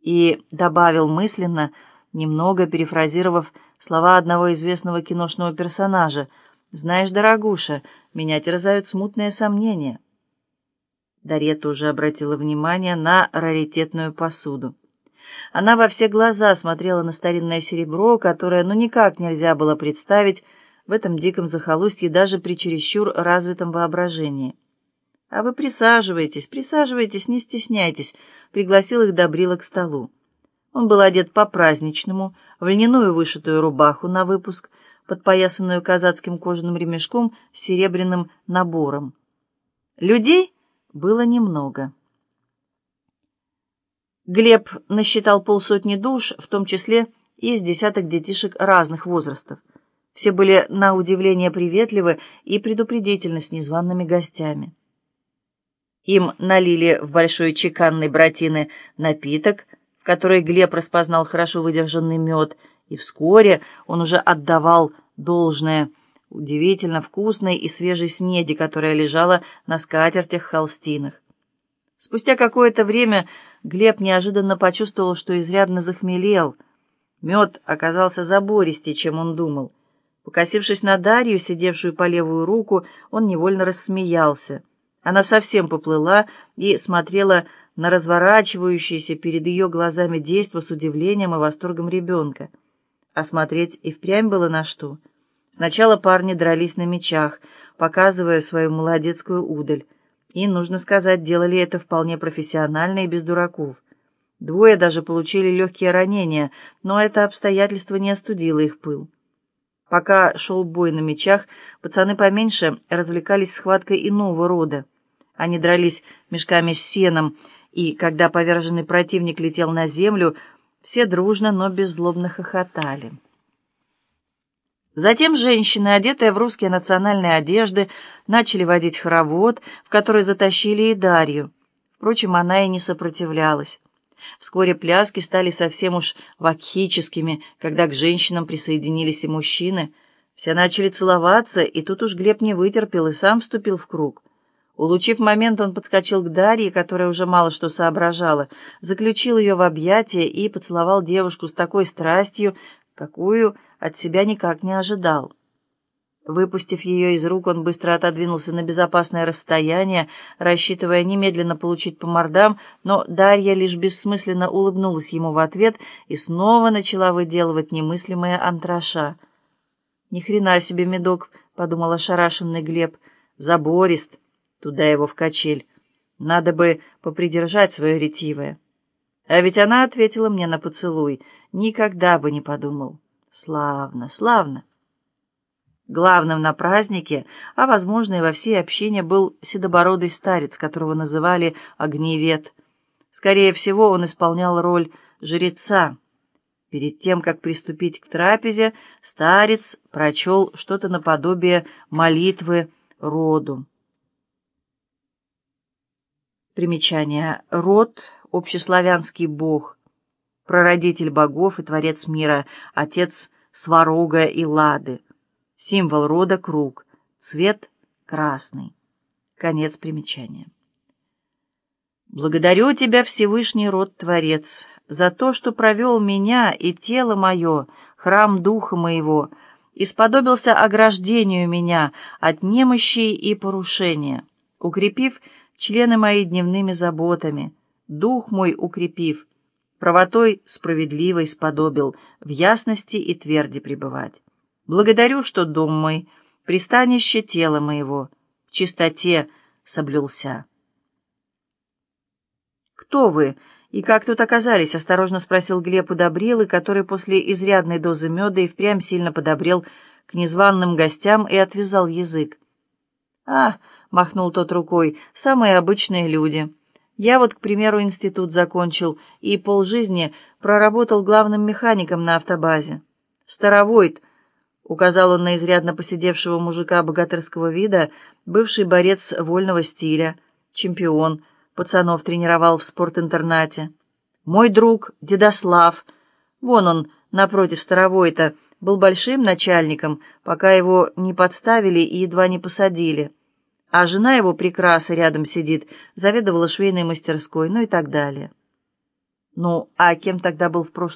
И добавил мысленно, немного перефразировав слова одного известного киношного персонажа, «Знаешь, дорогуша, меня терзают смутные сомнения». Дарета уже обратила внимание на раритетную посуду. Она во все глаза смотрела на старинное серебро, которое ну никак нельзя было представить в этом диком захолустье даже при чересчур развитом воображении. «А вы присаживайтесь, присаживайтесь, не стесняйтесь», — пригласил их Добрила к столу. Он был одет по-праздничному, в льняную вышитую рубаху на выпуск, подпоясанную казацким кожаным ремешком с серебряным набором. Людей было немного. Глеб насчитал полсотни душ, в том числе и из десяток детишек разных возрастов. Все были на удивление приветливы и предупредительны с незваными гостями. Им налили в большой чеканной братины напиток, в который Глеб распознал хорошо выдержанный мед, и вскоре он уже отдавал должное удивительно вкусной и свежей снеди, которая лежала на скатертях-холстинах. Спустя какое-то время Глеб неожиданно почувствовал, что изрядно захмелел. Мед оказался забористее, чем он думал. Покосившись на Дарью, сидевшую по левую руку, он невольно рассмеялся. Она совсем поплыла и смотрела на разворачивающееся перед ее глазами действо с удивлением и восторгом ребенка. А смотреть и впрямь было на что. Сначала парни дрались на мечах, показывая свою молодецкую удаль. И, нужно сказать, делали это вполне профессионально и без дураков. Двое даже получили легкие ранения, но это обстоятельство не остудило их пыл. Пока шел бой на мечах, пацаны поменьше развлекались схваткой иного рода. Они дрались мешками с сеном, и, когда поверженный противник летел на землю, все дружно, но беззлобно хохотали. Затем женщины, одетые в русские национальные одежды, начали водить хоровод, в который затащили и Дарью. Впрочем, она и не сопротивлялась. Вскоре пляски стали совсем уж вакхическими, когда к женщинам присоединились и мужчины. Все начали целоваться, и тут уж Глеб не вытерпел и сам вступил в круг. Улучив момент, он подскочил к Дарье, которая уже мало что соображала, заключил ее в объятия и поцеловал девушку с такой страстью, какую от себя никак не ожидал. Выпустив ее из рук, он быстро отодвинулся на безопасное расстояние, рассчитывая немедленно получить по мордам, но Дарья лишь бессмысленно улыбнулась ему в ответ и снова начала выделывать немыслимые антраша. «Ни хрена себе, медок!» — подумал ошарашенный Глеб. «Заборист! Туда его в качель! Надо бы попридержать свое ретивое!» А ведь она ответила мне на поцелуй. Никогда бы не подумал. Славно, славно. Главным на празднике, а, возможно, и во всей общине, был седобородый старец, которого называли Огневет. Скорее всего, он исполнял роль жреца. Перед тем, как приступить к трапезе, старец прочел что-то наподобие молитвы роду. Примечание. Род — общеславянский бог, прародитель богов и творец мира, отец Сварога и Лады. Символ рода — круг, цвет — красный. Конец примечания. Благодарю тебя, Всевышний род-творец, за то, что провел меня и тело мое, храм духа моего, и сподобился ограждению меня от немощи и порушения, укрепив члены мои дневными заботами, дух мой укрепив, правотой справедливой сподобил в ясности и тверди пребывать. Благодарю, что дом мой, пристанище тела моего, в чистоте соблюлся. «Кто вы и как тут оказались?» — осторожно спросил Глеб у Добрилы, который после изрядной дозы меда и впрямь сильно подобрел к незваным гостям и отвязал язык. «А!» — махнул тот рукой. «Самые обычные люди. Я вот, к примеру, институт закончил и полжизни проработал главным механиком на автобазе. Старовойт — Указал он на изрядно посидевшего мужика богатырского вида, бывший борец вольного стиля, чемпион, пацанов тренировал в спортинтернате. Мой друг Дедослав, вон он, напротив Старовой-то, был большим начальником, пока его не подставили и едва не посадили. А жена его прекраса рядом сидит, заведовала швейной мастерской, ну и так далее. Ну, а кем тогда был в прошлом